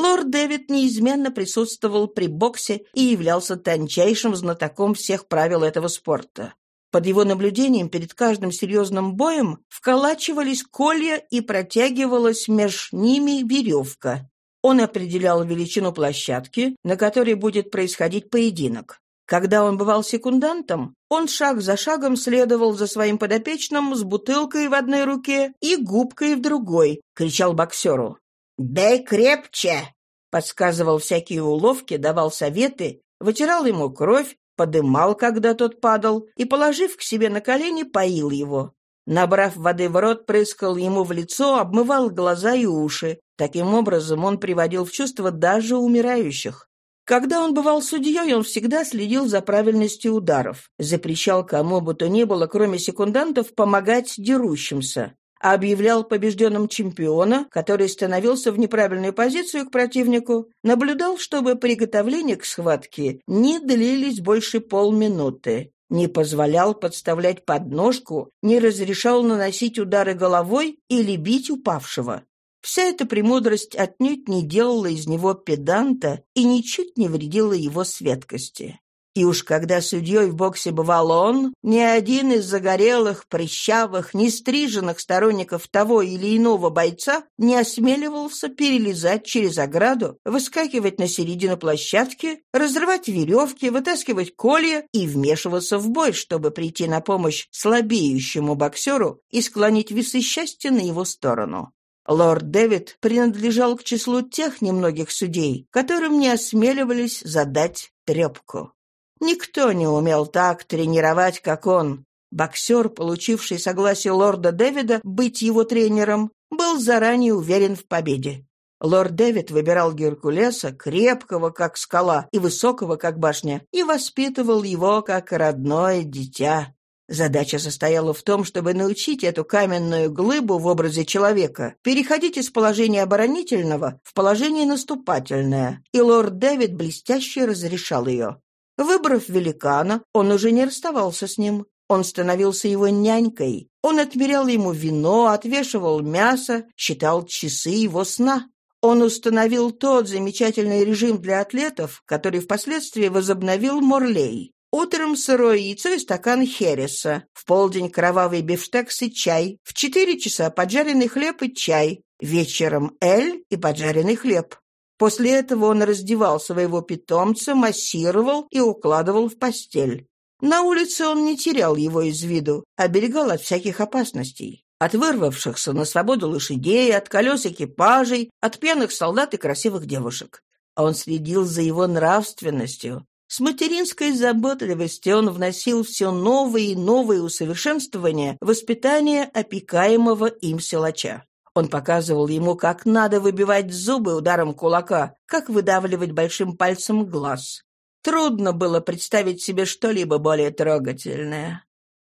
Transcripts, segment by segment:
Лорд Дэвид неизменно присутствовал при боксе и являлся тончайшим знатоком всех правил этого спорта. Под его наблюдением перед каждым серьезным боем вколачивались колья и протягивалась меж ними веревка. Он определял величину площадки, на которой будет происходить поединок. Когда он бывал секундантом, он шаг за шагом следовал за своим подопечным с бутылкой в одной руке и губкой в другой, кричал боксеру. «Бей крепче!» Подсказывал всякие уловки, давал советы, вытирал ему кровь, подымал, когда тот падал, и, положив к себе на колени, поил его. Набрав воды в рот, прыскал ему в лицо, обмывал глаза и уши. Таким образом, он приводил в чувство даже умирающих. Когда он бывал судьей, он всегда следил за правильностью ударов, запрещал кому бы то ни было, кроме секундантов, помогать дерущимся объявлял побежденным чемпиона, который становился в неправильную позицию к противнику, наблюдал, чтобы приготовления к схватке не длились больше полминуты, не позволял подставлять подножку, не разрешал наносить удары головой или бить упавшего. Вся эта премудрость отнюдь не делала из него педанта и ничуть не вредила его светкости. И уж когда судьей в боксе бывал он, ни один из загорелых, прыщавых, нестриженных сторонников того или иного бойца не осмеливался перелезать через ограду, выскакивать на середину площадки, разрывать веревки, вытаскивать колья и вмешиваться в бой, чтобы прийти на помощь слабеющему боксеру и склонить весы счастья на его сторону. Лорд Дэвид принадлежал к числу тех немногих судей, которым не осмеливались задать трепку. Никто не умел так тренировать, как он. Боксер, получивший согласие лорда Дэвида быть его тренером, был заранее уверен в победе. Лорд Дэвид выбирал Геркулеса, крепкого, как скала, и высокого, как башня, и воспитывал его, как родное дитя. Задача состояла в том, чтобы научить эту каменную глыбу в образе человека переходить из положения оборонительного в положение наступательное, и лорд Дэвид блестяще разрешал ее. Выбрав великана, он уже не расставался с ним. Он становился его нянькой. Он отмерял ему вино, отвешивал мясо, считал часы его сна. Он установил тот замечательный режим для атлетов, который впоследствии возобновил Морлей. Утром сырое яйцо и стакан хереса, в полдень кровавый бифштекс и чай, в четыре часа поджаренный хлеб и чай, вечером эль и поджаренный хлеб. После этого он раздевал своего питомца, массировал и укладывал в постель. На улице он не терял его из виду, оберегал от всяких опасностей. От вырвавшихся на свободу лошадей, от колес экипажей, от пьяных солдат и красивых девушек. Он следил за его нравственностью. С материнской заботливостью он вносил все новые и новые усовершенствования в воспитание опекаемого им силача. Он показывал ему, как надо выбивать зубы ударом кулака, как выдавливать большим пальцем глаз. Трудно было представить себе что-либо более трогательное.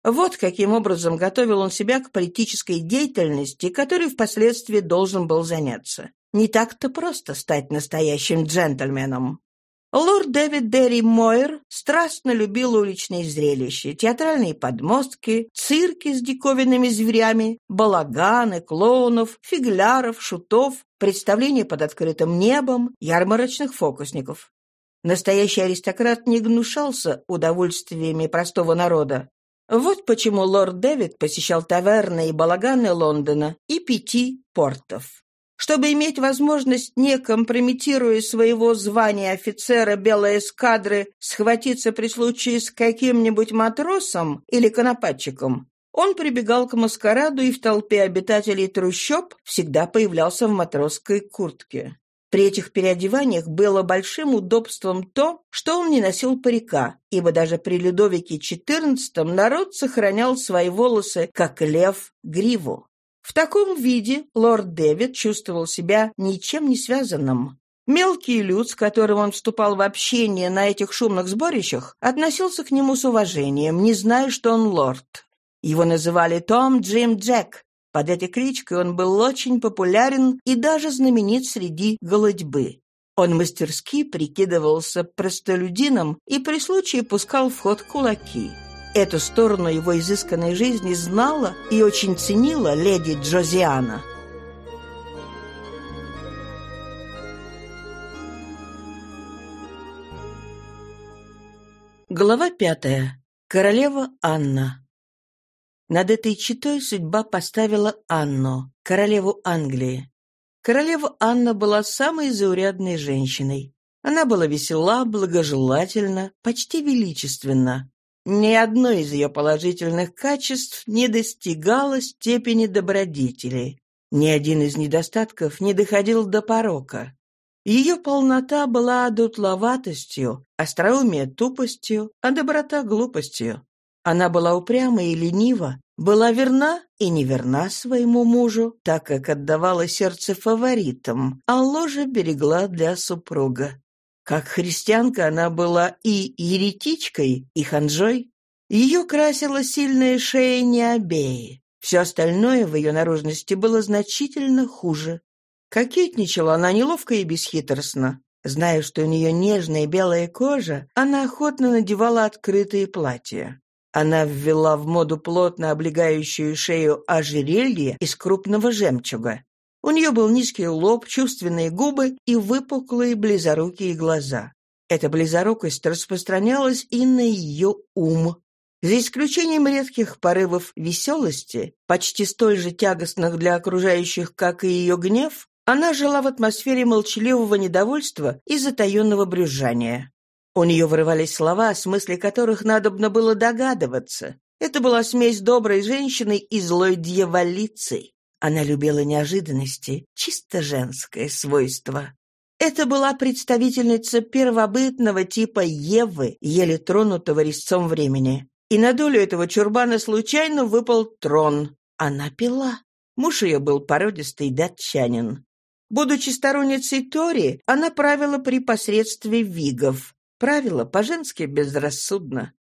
Вот каким образом готовил он себя к политической деятельности, которой впоследствии должен был заняться. Не так-то просто стать настоящим джентльменом. Лорд Дэвид Дерри Мойер страстно любил уличные зрелища, театральные подмостки, цирки с диковинными зверями, балаганы, клоунов, фигляров, шутов, представления под открытым небом, ярмарочных фокусников. Настоящий аристократ не гнушался удовольствиями простого народа. Вот почему лорд Дэвид посещал таверны и балаганы Лондона и пяти портов. Чтобы иметь возможность, не компрометируя своего звания офицера белой эскадры, схватиться при случае с каким-нибудь матросом или конопатчиком, он прибегал к маскараду и в толпе обитателей трущоб всегда появлялся в матросской куртке. При этих переодеваниях было большим удобством то, что он не носил парика, ибо даже при Людовике XIV народ сохранял свои волосы, как лев, гриву. В таком виде лорд Дэвид чувствовал себя ничем не связанным. Мелкий люд, с которым он вступал в общение на этих шумных сборищах, относился к нему с уважением, не зная, что он лорд. Его называли Том Джим Джек. Под этой кличкой он был очень популярен и даже знаменит среди голодьбы. Он мастерски прикидывался простолюдином и при случае пускал в ход кулаки. Эту сторону его изысканной жизни знала и очень ценила леди Джозиана. Глава пятая. Королева Анна. Над этой читой судьба поставила Анну, королеву Англии. Королева Анна была самой заурядной женщиной. Она была весела, благожелательна, почти величественна. Ни одно из ее положительных качеств не достигало степени добродетели. Ни один из недостатков не доходил до порока. Ее полнота была дутловатостью, остроумие — тупостью, а доброта — глупостью. Она была упряма и ленива, была верна и неверна своему мужу, так как отдавала сердце фаворитам, а ложе берегла для супруга. Как христианка она была и еретичкой, и ханжой. Ее красила сильная шея Необеи. Все остальное в ее наружности было значительно хуже. Кокетничала она неловко и бесхитростно. Зная, что у нее нежная белая кожа, она охотно надевала открытые платья. Она ввела в моду плотно облегающую шею ожерелье из крупного жемчуга. У нее был низкий лоб, чувственные губы и выпуклые близорукие глаза. Эта близорукость распространялась и на ее ум. За исключением редких порывов веселости, почти столь же тягостных для окружающих, как и ее гнев, она жила в атмосфере молчаливого недовольства и затаенного брюзжания. У нее вырывались слова, о смысле которых надобно было догадываться. Это была смесь доброй женщины и злой дьяволицы. Она любила неожиданности, чисто женское свойство. Это была представительница первобытного типа Евы, еле тронутого резцом времени. И на долю этого чурбана случайно выпал трон. Она пила. Муж ее был породистый датчанин. Будучи сторонницей Тори, она правила при посредстве вигов. Правила по-женски безрассудно.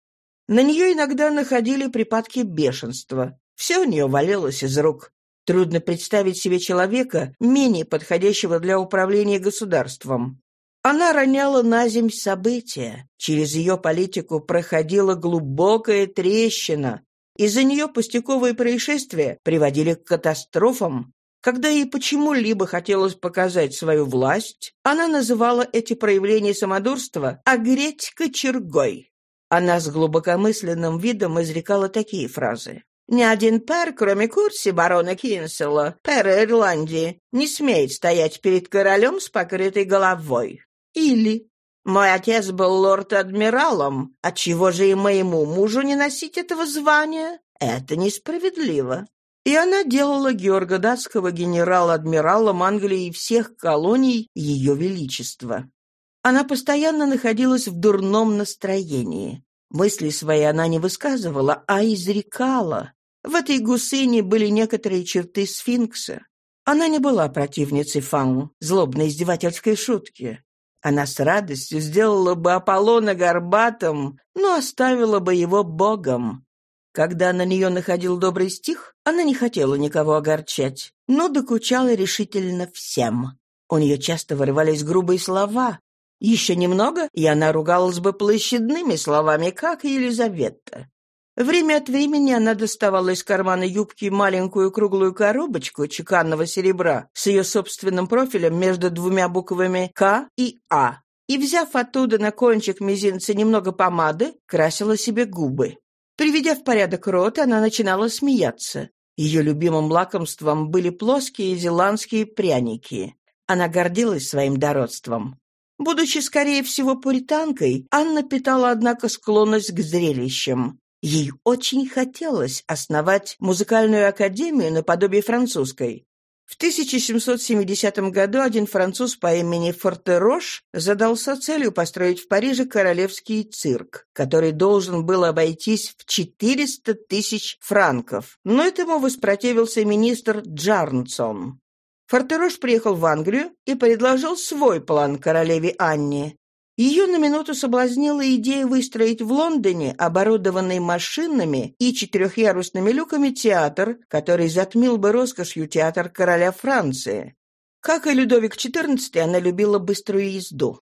На нее иногда находили припадки бешенства. Все у нее валилось из рук. Трудно представить себе человека, менее подходящего для управления государством. Она роняла на земь события. Через ее политику проходила глубокая трещина. Из-за нее пустяковые происшествия приводили к катастрофам, когда ей почему-либо хотелось показать свою власть, она называла эти проявления самодурства «огреть кочергой». Она с глубокомысленным видом изрекала такие фразы. «Ни один пэр, кроме Курси, барона Кинсела, пэра Ирландии, не смеет стоять перед королем с покрытой головой». Или «Мой отец был лорд-адмиралом, отчего же и моему мужу не носить этого звания? Это несправедливо». И она делала Георга Датского генерал-адмиралом Англии и всех колоний Ее Величества. Она постоянно находилась в дурном настроении. Мысли свои она не высказывала, а изрекала. В этой гусыне были некоторые черты сфинкса. Она не была противницей Фан, злобной издевательской шутки. Она с радостью сделала бы Аполлона горбатым, но оставила бы его богом. Когда на нее находил добрый стих, она не хотела никого огорчать, но докучала решительно всем. У нее часто вырывались грубые слова. Еще немного, и она ругалась бы площадными словами, как Елизавета. Время от времени она доставала из кармана юбки маленькую круглую коробочку чеканного серебра с ее собственным профилем между двумя буквами «К» и «А», и, взяв оттуда на кончик мизинца немного помады, красила себе губы. Приведя в порядок рот, она начинала смеяться. Ее любимым лакомством были плоские зеландские пряники. Она гордилась своим дородством. Будучи, скорее всего, пуританкой, Анна питала, однако, склонность к зрелищам. Ей очень хотелось основать музыкальную академию наподобие французской. В 1770 году один француз по имени Фортерош задался целью построить в Париже королевский цирк, который должен был обойтись в 400 тысяч франков, но этому воспротивился министр Джарнсон. Фортерош приехал в Англию и предложил свой план королеве Анне, ее на минуту соблазнила идея выстроить в Лондоне, оборудованный машинами и четырехъярусными люками, театр, который затмил бы роскошью театр короля Франции. Как и Людовик XIV, она любила быструю езду.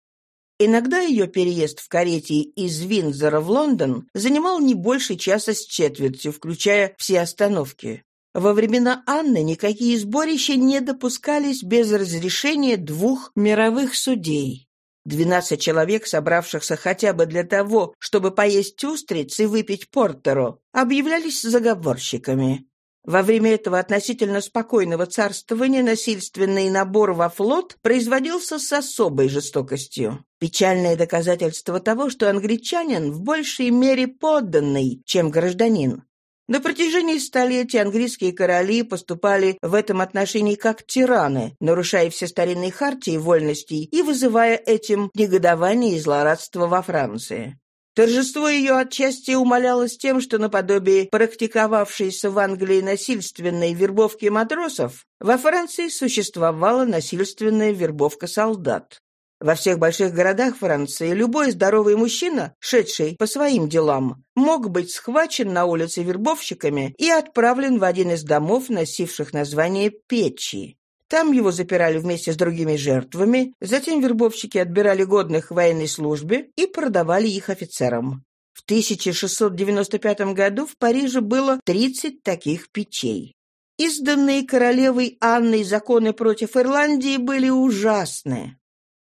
Иногда ее переезд в карете из Виндзора в Лондон занимал не больше часа с четвертью, включая все остановки. Во времена Анны никакие сборища не допускались без разрешения двух мировых судей. Двенадцать человек, собравшихся хотя бы для того, чтобы поесть устриц и выпить портеру, объявлялись заговорщиками. Во время этого относительно спокойного царствования насильственный набор во флот производился с особой жестокостью. Печальное доказательство того, что англичанин в большей мере подданный, чем гражданин. На протяжении столетий английские короли поступали в этом отношении как тираны, нарушая все старинные хартии вольностей и вызывая этим негодование и злорадство во Франции. Торжество ее отчасти умалялось тем, что наподобие практиковавшейся в Англии насильственной вербовки матросов, во Франции существовала насильственная вербовка солдат. Во всех больших городах Франции любой здоровый мужчина, шедший по своим делам, мог быть схвачен на улице вербовщиками и отправлен в один из домов, носивших название «печи». Там его запирали вместе с другими жертвами, затем вербовщики отбирали годных к военной службе и продавали их офицерам. В 1695 году в Париже было 30 таких печей. Изданные королевой Анной законы против Ирландии были ужасны.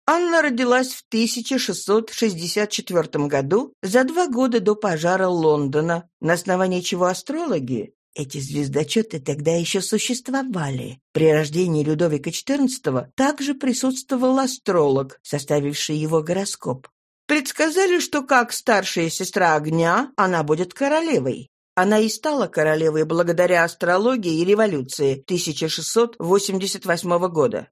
Анна родилась в 1664 году, за два года до пожара Лондона, на основании чего астрологи, эти звездочеты тогда еще существовали. При рождении Людовика XIV также присутствовал астролог, составивший его гороскоп. Предсказали, что как старшая сестра огня она будет королевой. Она и стала королевой благодаря астрологии и революции 1688 года.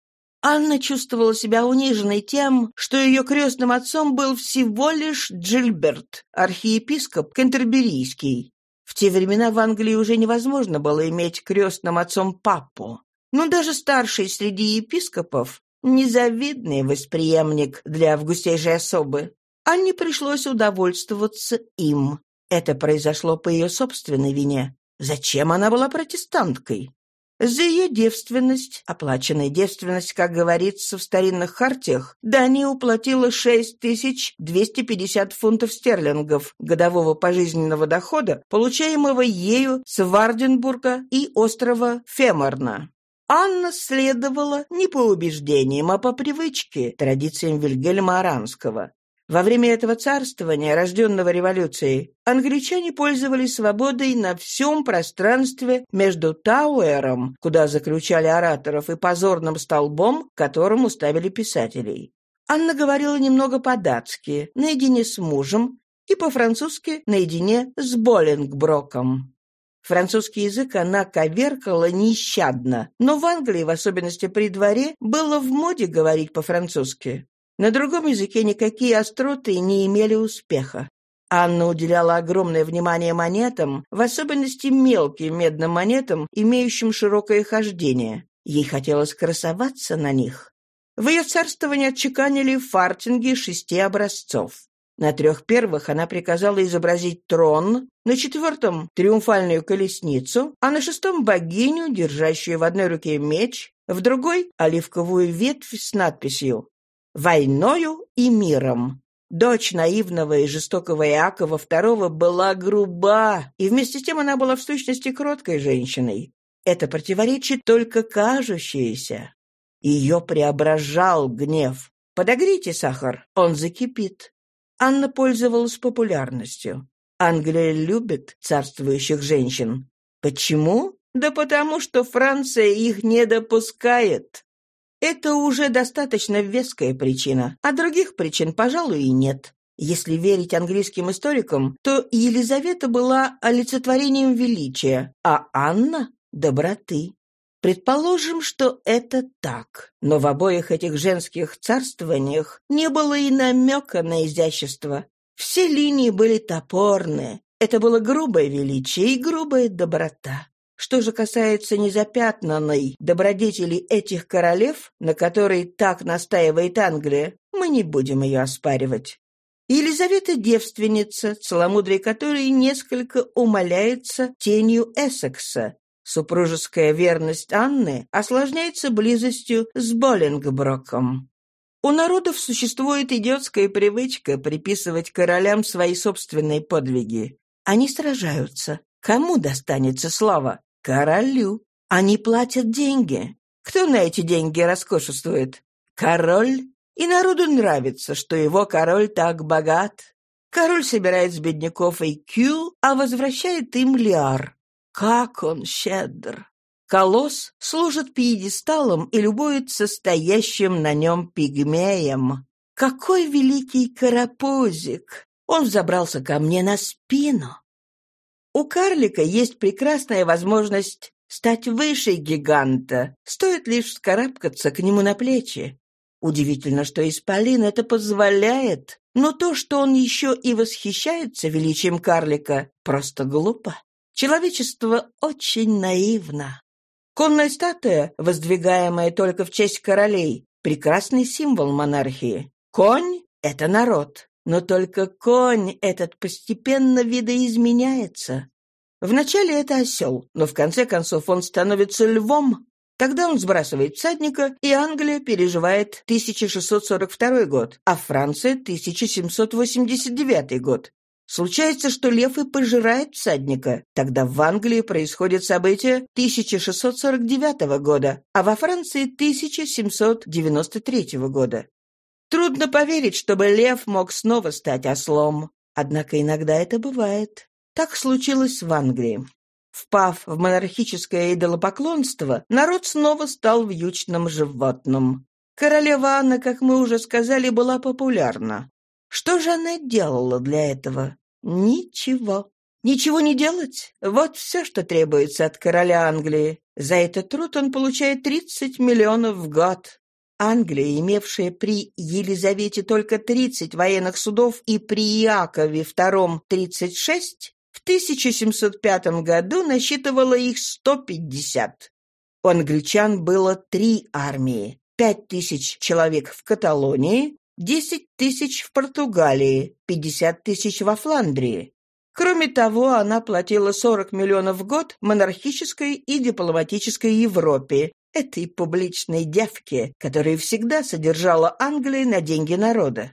Анна чувствовала себя униженной тем, что ее крестным отцом был всего лишь Джильберт, архиепископ Кентерберийский. В те времена в Англии уже невозможно было иметь крестным отцом папу. Но даже старший среди епископов – незавидный восприемник для августейшей особы. Анне пришлось удовольствоваться им. Это произошло по ее собственной вине. Зачем она была протестанткой? За ее девственность, оплаченная девственность, как говорится в старинных хартиях, Дани уплатила 6250 фунтов стерлингов годового пожизненного дохода, получаемого ею с Варденбурга и острова Феморна. Анна следовала не по убеждениям, а по привычке, традициям Вильгельма Аранского. Во время этого царствования, рожденного революцией, англичане пользовались свободой на всем пространстве между Тауэром, куда заключали ораторов, и позорным столбом, которому ставили писателей. Анна говорила немного по-датски, наедине с мужем, и по-французски наедине с Боллингброком. Французский язык она коверкала нещадно, но в Англии, в особенности при дворе, было в моде говорить по-французски. На другом языке никакие остроты не имели успеха. Анна уделяла огромное внимание монетам, в особенности мелким медным монетам, имеющим широкое хождение. Ей хотелось красоваться на них. В ее царствовании отчеканили фартинги шести образцов. На трех первых она приказала изобразить трон, на четвертом — триумфальную колесницу, а на шестом — богиню, держащую в одной руке меч, в другой — оливковую ветвь с надписью войною и миром. Дочь наивного и жестокого Иакова II была груба, и вместе с тем она была в сущности кроткой женщиной. Это противоречит только кажущееся. Ее преображал гнев. Подогрейте сахар, он закипит. Анна пользовалась популярностью. Англия любит царствующих женщин. Почему? Да потому что Франция их не допускает. Это уже достаточно веская причина, а других причин, пожалуй, и нет. Если верить английским историкам, то Елизавета была олицетворением величия, а Анна — доброты. Предположим, что это так, но в обоих этих женских царствованиях не было и намека на изящество. Все линии были топорные. Это было грубое величие и грубая доброта. Что же касается незапятнанной добродетели этих королев, на которой так настаивает Англия, мы не будем ее оспаривать. Елизавета – девственница, целомудрие которой несколько умаляется тенью Эссекса. Супружеская верность Анны осложняется близостью с Боллингброком. У народов существует идиотская привычка приписывать королям свои собственные подвиги. Они сражаются. Кому достанется слава? Королю. Они платят деньги. Кто на эти деньги роскошествует? Король. И народу нравится, что его король так богат. Король собирает с бедняков IQ, а возвращает им лиар. Как он щедр! Колосс служит пьедесталом и любуется стоящим на нем пигмеем. Какой великий карапузик! Он взобрался ко мне на спину. У карлика есть прекрасная возможность стать выше гиганта, стоит лишь вскарабкаться к нему на плечи. Удивительно, что Исполин это позволяет, но то, что он еще и восхищается величием карлика, просто глупо. Человечество очень наивно. Конная статуя, воздвигаемая только в честь королей, прекрасный символ монархии. Конь — это народ, но только конь этот постепенно видоизменяется. Вначале это осел, но в конце концов он становится львом, Тогда он сбрасывает всадника, и Англия переживает 1642 год, а Франция — 1789 год. Случается, что лев и пожирает всадника. Тогда в Англии происходит событие 1649 года, а во Франции 1793 года. Трудно поверить, чтобы лев мог снова стать ослом. Однако иногда это бывает. Так случилось в Англии. Впав в монархическое идолопоклонство, народ снова стал вьючным животным. Королева Анна, как мы уже сказали, была популярна. Что же она делала для этого? Ничего. Ничего не делать? Вот все, что требуется от короля Англии. За этот труд он получает 30 миллионов в год. Англия, имевшая при Елизавете только 30 военных судов и при Иакове II 36, в 1705 году насчитывала их 150. У англичан было три армии. Пять тысяч человек в Каталонии, десять тысяч в Португалии, пятьдесят тысяч во Фландрии. Кроме того, она платила 40 миллионов в год монархической и дипломатической Европе, этой публичной девке, которая всегда содержала Англию на деньги народа.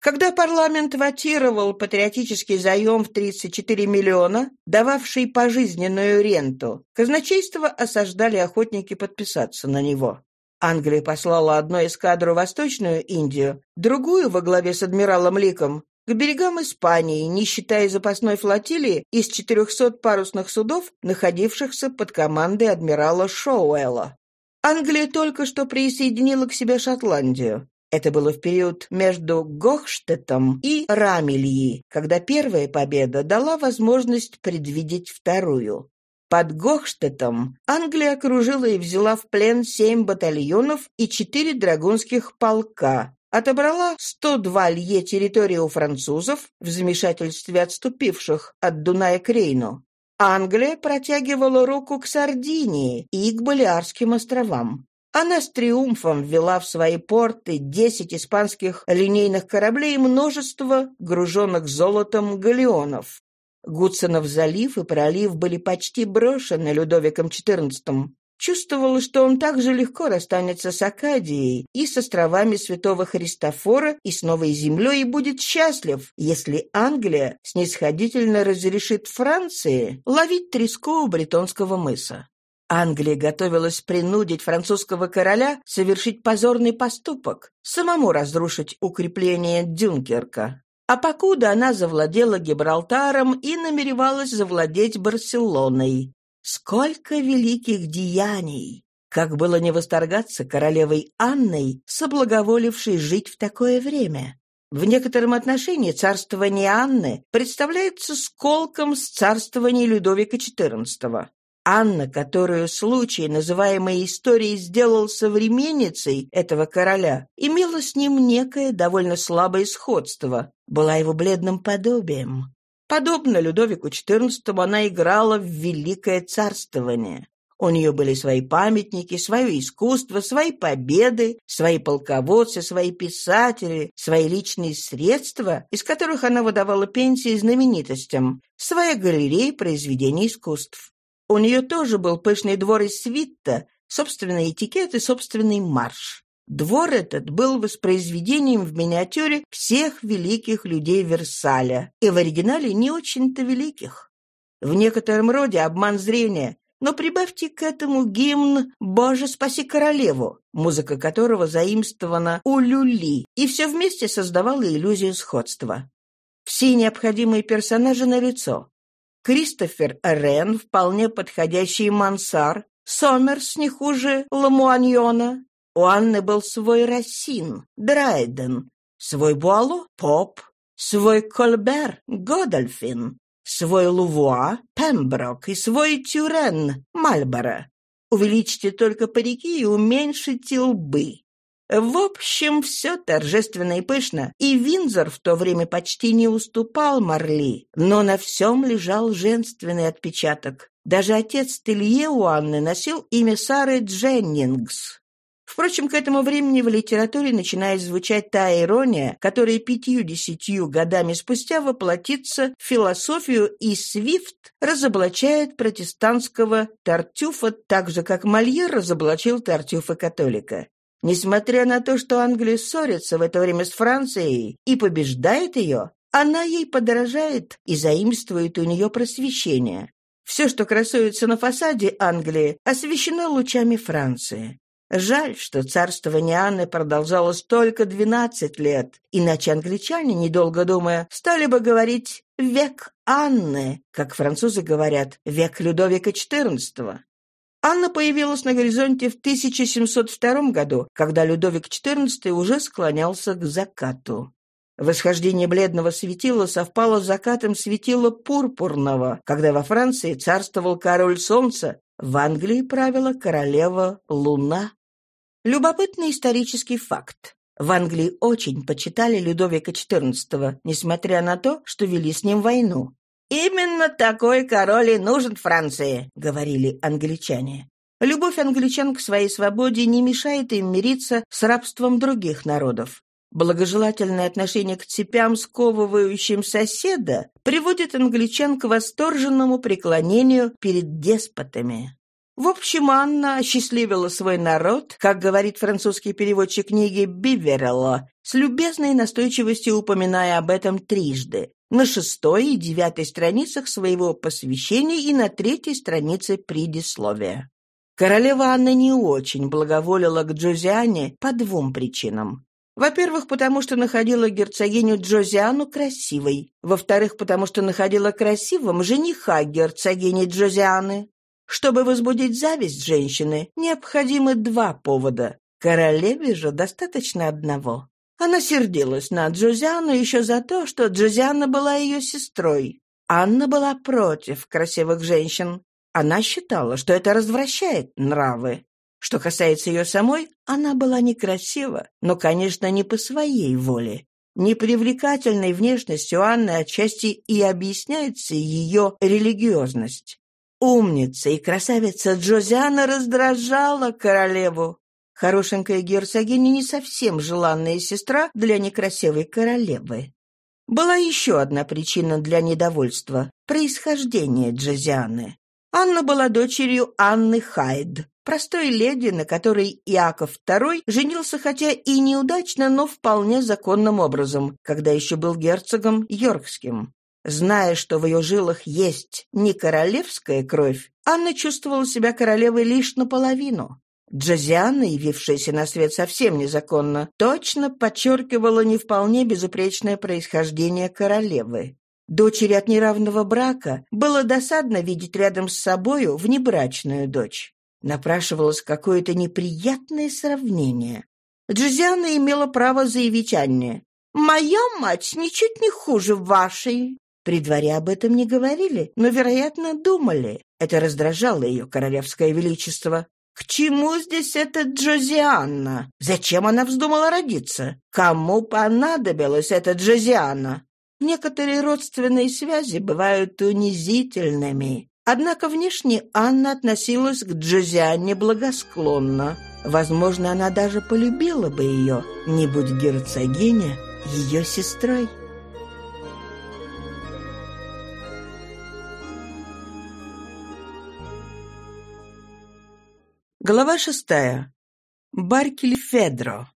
Когда парламент ватировал патриотический заем в 34 миллиона, дававший пожизненную ренту, казначейство осаждали охотники подписаться на него. Англия послала одну эскадру в Восточную Индию, другую во главе с адмиралом Ликом к берегам Испании, не считая запасной флотилии из 400 парусных судов, находившихся под командой адмирала Шоуэлла. Англия только что присоединила к себе Шотландию. Это было в период между Гохштетом и Рамельи, когда первая победа дала возможность предвидеть вторую. Под Гохштетом Англия окружила и взяла в плен семь батальонов и четыре драгунских полка, отобрала 102 лье территории у французов в замешательстве отступивших от Дуная к Рейну. Англия протягивала руку к Сардинии и к Балиарским островам. Она с триумфом ввела в свои порты десять испанских линейных кораблей и множество груженных золотом галеонов. Гудсонов залив и пролив были почти брошены Людовиком XIV. Чувствовал, что он так же легко расстанется с Акадией и с островами Святого Христофора и с Новой Землей и будет счастлив, если Англия снисходительно разрешит Франции ловить треску у Бретонского мыса. Англия готовилась принудить французского короля совершить позорный поступок, самому разрушить укрепление Дюнкерка. А покуда она завладела Гибралтаром и намеревалась завладеть Барселоной. Сколько великих деяний! Как было не восторгаться королевой Анной, соблаговолившей жить в такое время? В некотором отношении царствование Анны представляется сколком с царствования Людовика XIV. Анна, которую случай, называемый историей, сделал современницей этого короля, имела с ним некое довольно слабое сходство, была его бледным подобием. Подобно Людовику XIV она играла в великое царствование. У нее были свои памятники, свое искусство, свои победы, свои полководцы, свои писатели, свои личные средства, из которых она выдавала пенсии знаменитостям, своя галерея произведений искусств. У нее тоже был пышный двор из свитта, собственный этикет и собственный марш. Двор этот был воспроизведением в миниатюре всех великих людей Версаля, и в оригинале не очень-то великих. В некотором роде обман зрения, но прибавьте к этому гимн «Боже, спаси королеву», музыка которого заимствована у люли, и все вместе создавало иллюзию сходства. Все необходимые персонажи налицо. Кристофер Рен, вполне подходящий Мансар, Сомерс не хуже Ламуаньона. У Анны был свой Рассин, Драйден, свой Буало — Поп, свой Кольбер — Годольфин, свой Лувуа, Пемброк и свой Тюрен, Мальборо. Увеличьте только парики и уменьшите лбы. В общем, все торжественно и пышно, и Винзор в то время почти не уступал Марли, но на всем лежал женственный отпечаток. Даже отец Телье у Анны носил имя Сары Дженнингс. Впрочем, к этому времени в литературе начинает звучать та ирония, которая пятью-десятью годами спустя воплотится в философию, и Свифт разоблачает протестантского Тартюфа так же, как Мольер разоблачил Тартюфа-католика. Несмотря на то, что Англия ссорится в это время с Францией и побеждает ее, она ей подражает и заимствует у нее просвещение. Все, что красуется на фасаде Англии, освещено лучами Франции. Жаль, что царствование Анны продолжалось только 12 лет, иначе англичане, недолго думая, стали бы говорить «век Анны», как французы говорят «век Людовика XIV». Анна появилась на горизонте в 1702 году, когда Людовик XIV уже склонялся к закату. Восхождение бледного светила совпало с закатом светила пурпурного, когда во Франции царствовал король солнца, в Англии правила королева Луна. Любопытный исторический факт. В Англии очень почитали Людовика XIV, несмотря на то, что вели с ним войну. «Именно такой король и нужен Франции», — говорили англичане. Любовь англичан к своей свободе не мешает им мириться с рабством других народов. Благожелательное отношение к цепям, сковывающим соседа, приводит англичан к восторженному преклонению перед деспотами. В общем, Анна осчастливила свой народ, как говорит французский переводчик книги Биверелло, с любезной настойчивостью упоминая об этом трижды, на шестой и девятой страницах своего посвящения и на третьей странице предисловия. Королева Анна не очень благоволила к Джозиане по двум причинам. Во-первых, потому что находила герцогиню Джозиану красивой. Во-вторых, потому что находила красивым жениха герцогини Джозианы. Чтобы возбудить зависть женщины, необходимы два повода. Королеве же достаточно одного. Она сердилась на Джозиану еще за то, что Джозиана была ее сестрой. Анна была против красивых женщин. Она считала, что это развращает нравы. Что касается ее самой, она была некрасива, но, конечно, не по своей воле. Непривлекательной внешностью Анны отчасти и объясняется ее религиозность. Умница и красавица Джозиана раздражала королеву. Хорошенькая герцогиня не совсем желанная сестра для некрасивой королевы. Была еще одна причина для недовольства – происхождение Джозианы. Анна была дочерью Анны Хайд, простой леди, на которой Иаков II женился хотя и неудачно, но вполне законным образом, когда еще был герцогом Йоркским. Зная, что в ее жилах есть не королевская кровь, Анна чувствовала себя королевой лишь наполовину. Джозиана, явившаяся на свет совсем незаконно, точно подчеркивала не вполне безупречное происхождение королевы. Дочери от неравного брака было досадно видеть рядом с собою внебрачную дочь. Напрашивалось какое-то неприятное сравнение. Джозиана имела право заявить Анне. «Моя мать ничуть не хуже вашей. При дворе об этом не говорили, но, вероятно, думали. Это раздражало ее королевское величество. К чему здесь эта Джозианна? Зачем она вздумала родиться? Кому понадобилась эта Джозианна? Некоторые родственные связи бывают унизительными. Однако внешне Анна относилась к Джозианне благосклонно. Возможно, она даже полюбила бы ее, не будь герцогиня ее сестрой. Глава шестая. Баркель Федро.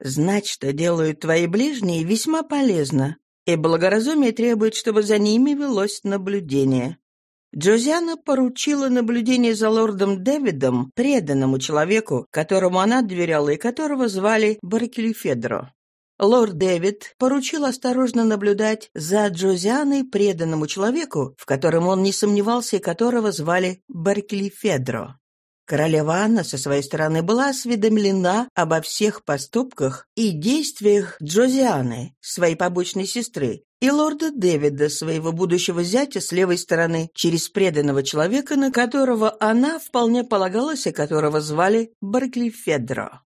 Знать, что делают твои ближние, весьма полезно, и благоразумие требует, чтобы за ними велось наблюдение. Джозиана поручила наблюдение за лордом Дэвидом преданному человеку, которому она доверяла и которого звали Баркелефедро. Лорд Дэвид поручил осторожно наблюдать за Джозианой преданному человеку, в котором он не сомневался и которого звали Баркелефедро. Королева Анна со своей стороны была осведомлена обо всех поступках и действиях Джозианы, своей побочной сестры, и лорда Дэвида, своего будущего зятя, с левой стороны, через преданного человека, на которого она вполне полагалась и которого звали Барклифедро.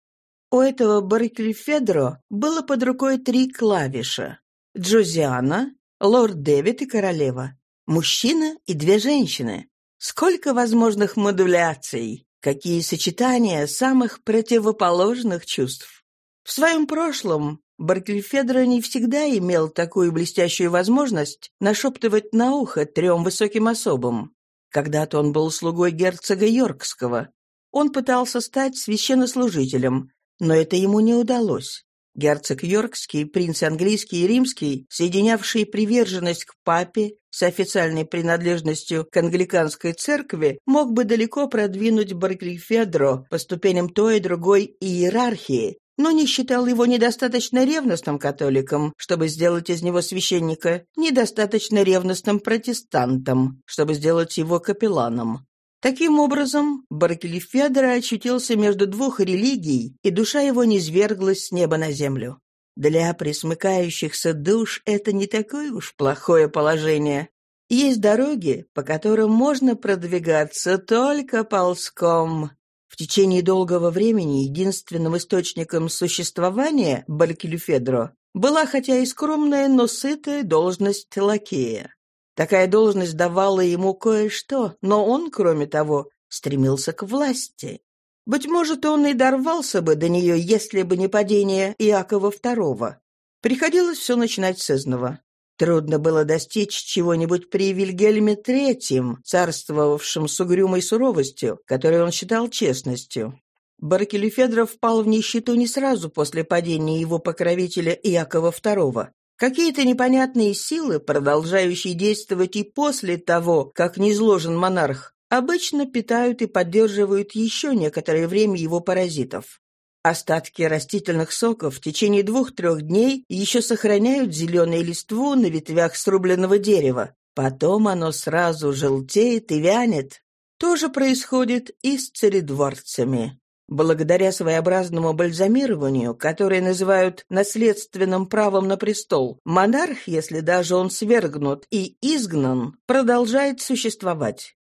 У этого Барклифедро было под рукой три клавиша — Джозиана, лорд Дэвид и королева, мужчина и две женщины. Сколько возможных модуляций, какие сочетания самых противоположных чувств. В своем прошлом Баркельфедро не всегда имел такую блестящую возможность нашептывать на ухо трем высоким особам. Когда-то он был слугой герцога Йоркского. Он пытался стать священнослужителем, но это ему не удалось. Герцог Йоркский, принц английский и римский, соединявшие приверженность к папе с официальной принадлежностью к англиканской церкви, мог бы далеко продвинуть Барклифедро по ступеням той и другой иерархии, но не считал его недостаточно ревностным католиком, чтобы сделать из него священника, недостаточно ревностным протестантом, чтобы сделать его капелланом. Таким образом, Баркелефедро очутился между двух религий, и душа его низверглась с неба на землю. Для присмыкающихся душ это не такое уж плохое положение. Есть дороги, по которым можно продвигаться только ползком, в течение долгого времени единственным источником существования Баркелюфедро была хотя и скромная, но сытая должность лакея. Такая должность давала ему кое-что, но он, кроме того, стремился к власти. Быть может, он и дорвался бы до нее, если бы не падение Иакова II. Приходилось все начинать с изного. Трудно было достичь чего-нибудь при Вильгельме III, царствовавшем с угрюмой суровостью, которую он считал честностью. Баркелефедров впал в нищету не сразу после падения его покровителя Иакова II. Какие-то непонятные силы, продолжающие действовать и после того, как низложен монарх, обычно питают и поддерживают еще некоторое время его паразитов. Остатки растительных соков в течение двух-трех дней еще сохраняют зеленые листву на ветвях срубленного дерева. Потом оно сразу желтеет и вянет. То же происходит и с царедворцами. Благодаря своеобразному бальзамированию, которое называют наследственным правом на престол, монарх, если даже он свергнут и изгнан, продолжает существовать.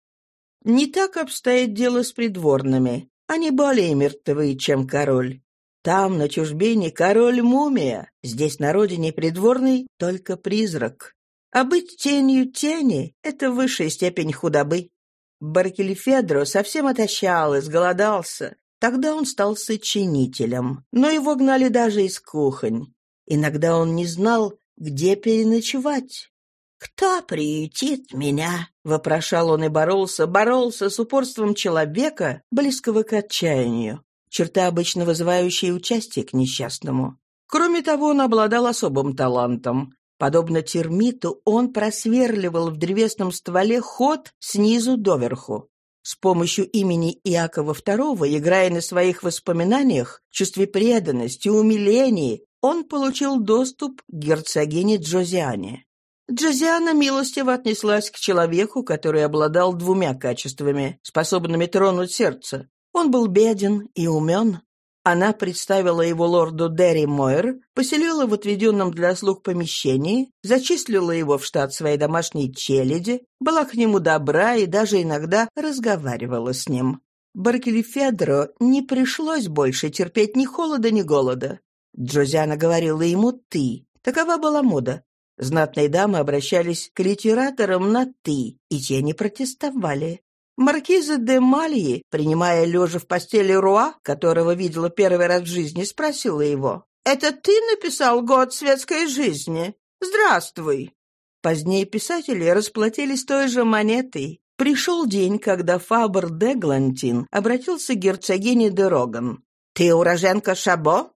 Не так обстоит дело с придворными. Они более мертвы, чем король. Там, на чужбине, король-мумия. Здесь, на родине, придворный — только призрак. А быть тенью тени — это высшая степень худобы. Баркелефедро совсем отощал, изголодался. Тогда он стал сочинителем, но его гнали даже из кухонь. Иногда он не знал, где переночевать. «Кто приютит меня?» — вопрошал он и боролся, боролся с упорством человека, близкого к отчаянию. Черта, обычно вызывающая участие к несчастному. Кроме того, он обладал особым талантом. Подобно термиту, он просверливал в древесном стволе ход снизу доверху. С помощью имени Иакова II, играя на своих воспоминаниях, чувстве преданности, умилении, он получил доступ к герцогине Джозиане. Джозиана милостиво отнеслась к человеку, который обладал двумя качествами, способными тронуть сердце. Он был беден и умен. Она представила его лорду Дерри Мойер, поселила в отведенном для слуг помещении, зачислила его в штат своей домашней челяди, была к нему добра и даже иногда разговаривала с ним. Баркели Федро не пришлось больше терпеть ни холода, ни голода. Джозиана говорила ему «ты». Такова была мода. Знатные дамы обращались к литераторам на «ты», и те не протестовали. Маркиза де Мальи, принимая лежа в постели Руа, которого видела первый раз в жизни, спросила его, «Это ты написал «Год светской жизни»? Здравствуй!» Позднее писатели расплатились той же монетой. Пришел день, когда Фабр де Глантин обратился к герцогине де Роган. «Ты уроженка Шабо?»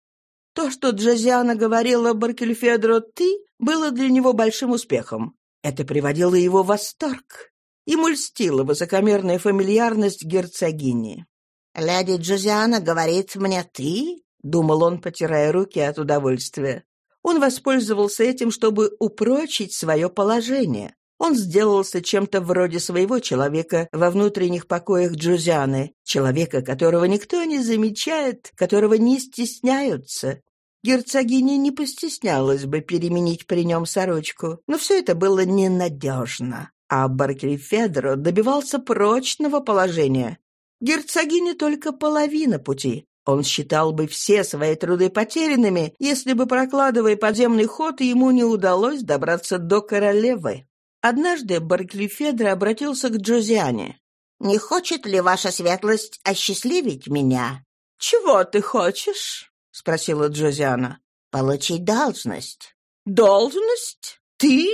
То, что Джозиана говорила Баркельфедро «ты», было для него большим успехом. Это приводило его в восторг. Ему льстила высокомерная фамильярность герцогини. «Леди Джузиана говорит мне «ты»?» — думал он, потирая руки от удовольствия. Он воспользовался этим, чтобы упрочить свое положение. Он сделался чем-то вроде своего человека во внутренних покоях Джузианы, человека, которого никто не замечает, которого не стесняются. Герцогиня не постеснялась бы переменить при нем сорочку, но все это было ненадежно. А Баркельфедро добивался прочного положения. Герцогине только половина пути. Он считал бы все свои труды потерянными, если бы, прокладывая подземный ход, ему не удалось добраться до королевы. Однажды Барклифедро обратился к Джозиане. «Не хочет ли ваша светлость осчастливить меня?» «Чего ты хочешь?» — спросила Джозиана. «Получить должность». «Должность? Ты?»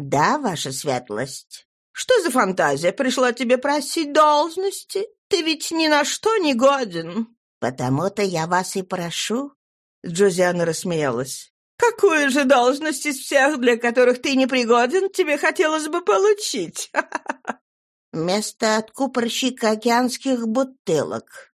«Да, ваша светлость». «Что за фантазия пришла тебе просить должности? Ты ведь ни на что не годен». «Потому-то я вас и прошу». Джозиана рассмеялась. Какую же должность из всех, для которых ты непригоден, тебе хотелось бы получить? Место откупорщика океанских бутылок.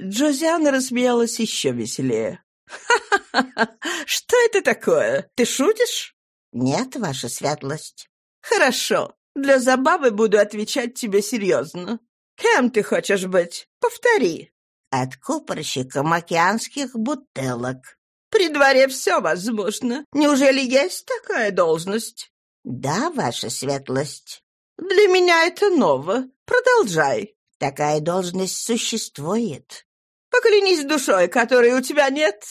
Джозиана рассмеялась еще веселее. Что это такое? Ты шутишь?» «Нет, ваша светлость». «Хорошо. Для забавы буду отвечать тебе серьезно. Кем ты хочешь быть? Повтори». «Откупорщиком океанских бутылок». При дворе все возможно. Неужели есть такая должность? Да, ваша светлость. Для меня это ново. Продолжай. Такая должность существует. Поклянись душой, которой у тебя нет.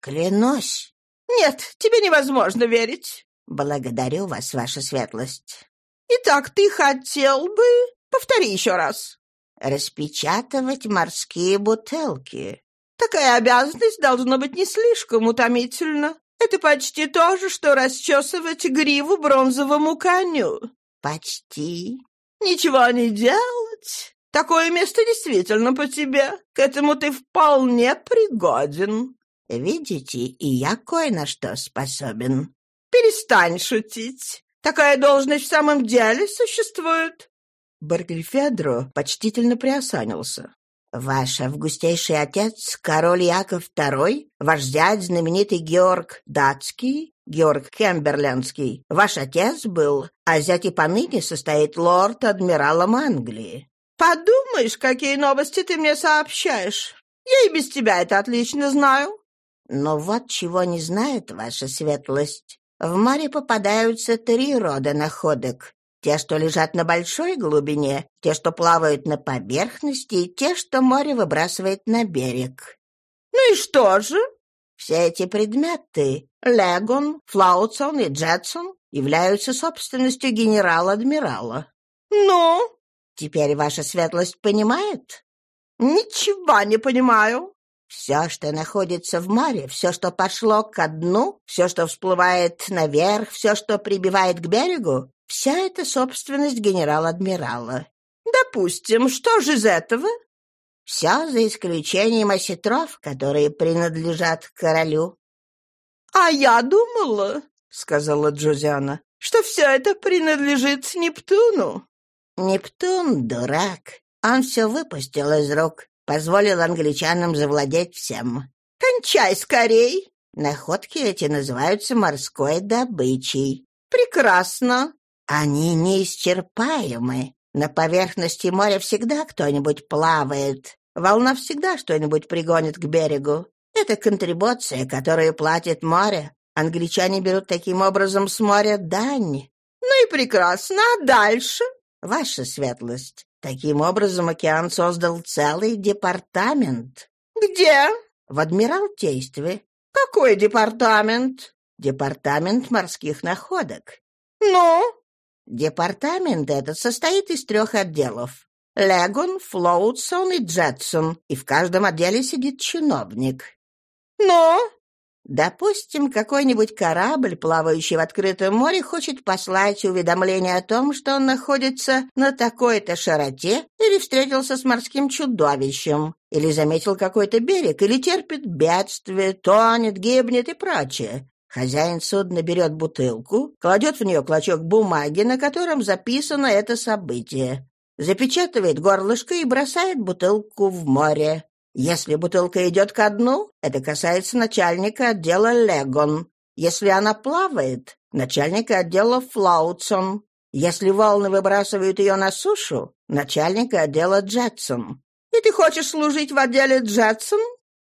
Клянусь. Нет, тебе невозможно верить. Благодарю вас, ваша светлость. Итак, ты хотел бы... Повтори еще раз. Распечатывать морские бутылки. Такая обязанность должна быть не слишком утомительна. Это почти то же, что расчесывать гриву бронзовому коню. Почти. Ничего не делать. Такое место действительно по тебе. К этому ты вполне пригоден. Видите, и я кое на что способен. Перестань шутить. Такая должность в самом деле существует. Баргельфедро почтительно приосанился. Ваш августейший отец, король Яков II, ваш зять, знаменитый Георг Датский, Георг Кемберлендский, ваш отец был, а зять и поныне состоит лорд-адмиралом Англии. Подумаешь, какие новости ты мне сообщаешь. Я и без тебя это отлично знаю. Но вот чего не знает ваша светлость. В море попадаются три рода находок. Те, что лежат на большой глубине, те, что плавают на поверхности, и те, что море выбрасывает на берег. Ну и что же? Все эти предметы — Легон, Флаутсон и Джетсон — являются собственностью генерала-адмирала. Ну? Теперь ваша светлость понимает? Ничего не понимаю. Все, что находится в море, все, что пошло ко дну, все, что всплывает наверх, все, что прибивает к берегу, Вся эта собственность генерал-адмирала. Допустим, что же из этого? Все за исключением осетров, которые принадлежат королю. — А я думала, — сказала Джозиана, — что все это принадлежит Нептуну. Нептун — дурак. Он все выпустил из рук, позволил англичанам завладеть всем. Кончай скорей! Находки эти называются морской добычей. Прекрасно. Они неисчерпаемы. На поверхности моря всегда кто-нибудь плавает. Волна всегда что-нибудь пригонит к берегу. Это контрибуция, которую платит море. Англичане берут таким образом с моря дань. Ну и прекрасно. А дальше? Ваша светлость. Таким образом океан создал целый департамент. Где? В Адмиралтействе. Какой департамент? Департамент морских находок. Ну? Департамент этот состоит из трех отделов. Легон, Флоутсон и Джетсон, и в каждом отделе сидит чиновник. Но, допустим, какой-нибудь корабль, плавающий в открытом море, хочет послать уведомление о том, что он находится на такой-то широте или встретился с морским чудовищем, или заметил какой-то берег, или терпит бедствие, тонет, гибнет и прочее. Хозяин судна берет бутылку, кладет в нее клочок бумаги, на котором записано это событие, запечатывает горлышко и бросает бутылку в море. Если бутылка идет ко дну, это касается начальника отдела Легон. Если она плавает, начальника отдела Флаутсон. Если волны выбрасывают ее на сушу, начальника отдела Джетсон. И ты хочешь служить в отделе Джетсон?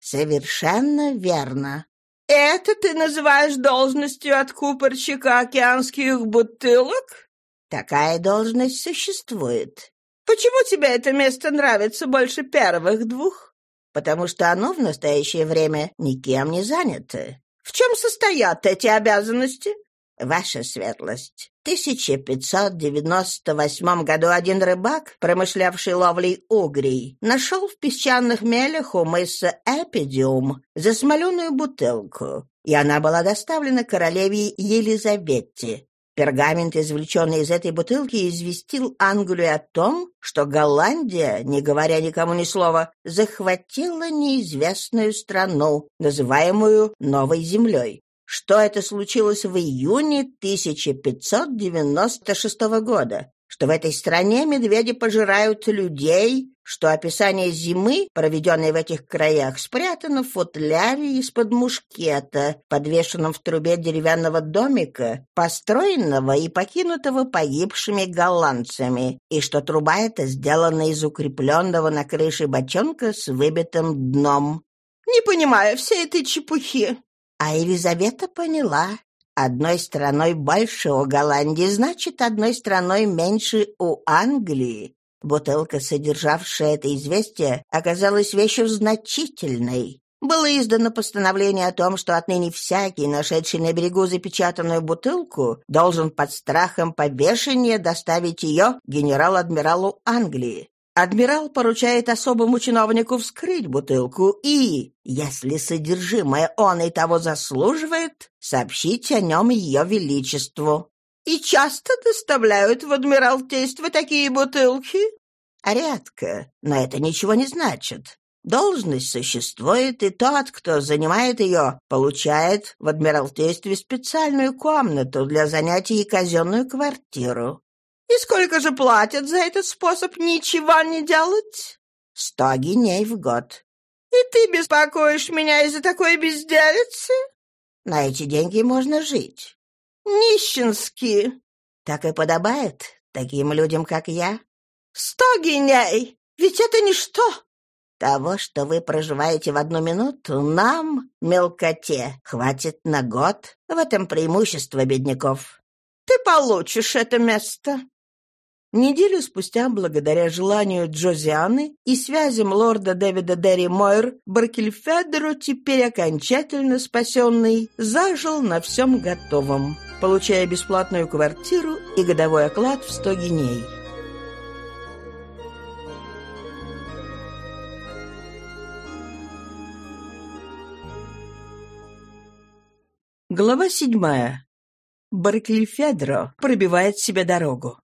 Совершенно верно. «Это ты называешь должностью откупорщика океанских бутылок?» «Такая должность существует». «Почему тебе это место нравится больше первых двух?» «Потому что оно в настоящее время никем не занято». «В чем состоят эти обязанности?» «Ваша светлость, в 1598 году один рыбак, промышлявший ловлей угрей, нашел в песчаных мелях у мыса Эпидиум засмоленную бутылку, и она была доставлена королеве Елизавете. Пергамент, извлеченный из этой бутылки, известил Англию о том, что Голландия, не говоря никому ни слова, захватила неизвестную страну, называемую Новой Землей. Что это случилось в июне 1596 года, что в этой стране медведи пожирают людей, что описание зимы, проведенной в этих краях, спрятано в футляре из-под мушкета, подвешенном в трубе деревянного домика, построенного и покинутого погибшими голландцами, и что труба эта сделана из укрепленного на крыше бочонка с выбитым дном. «Не понимаю всей этой чепухи», а Елизавета поняла. Одной страной больше у Голландии, значит, одной страной меньше у Англии. Бутылка, содержавшая это известие, оказалась вещью значительной. Было издано постановление о том, что отныне всякий, нашедший на берегу запечатанную бутылку, должен под страхом повешения доставить ее генерал-адмиралу Англии. Адмирал поручает особому чиновнику вскрыть бутылку и, если содержимое он и того заслуживает, сообщить о нем ее величеству. И часто доставляют в Адмиралтейство такие бутылки? Редко, но это ничего не значит. Должность существует, и тот, кто занимает ее, получает в Адмиралтействе специальную комнату для занятий и казенную квартиру. И сколько же платят за этот способ ничего не делать? Сто геней в год. И ты беспокоишь меня из-за такой безделицы? На эти деньги можно жить. Нищенски. Так и подобает таким людям, как я. Сто геней! Ведь это ничто. Того, что вы проживаете в одну минуту, нам, мелкоте, хватит на год. В этом преимущество бедняков. Ты получишь это место. Неделю спустя, благодаря желанию Джозианы и связям лорда Дэвида Дерри Мойр, Баркельфедеру, теперь окончательно спасенный, зажил на всем готовом, получая бесплатную квартиру и годовой оклад в сто геней. Глава седьмая. Баркельфедро пробивает себе дорогу.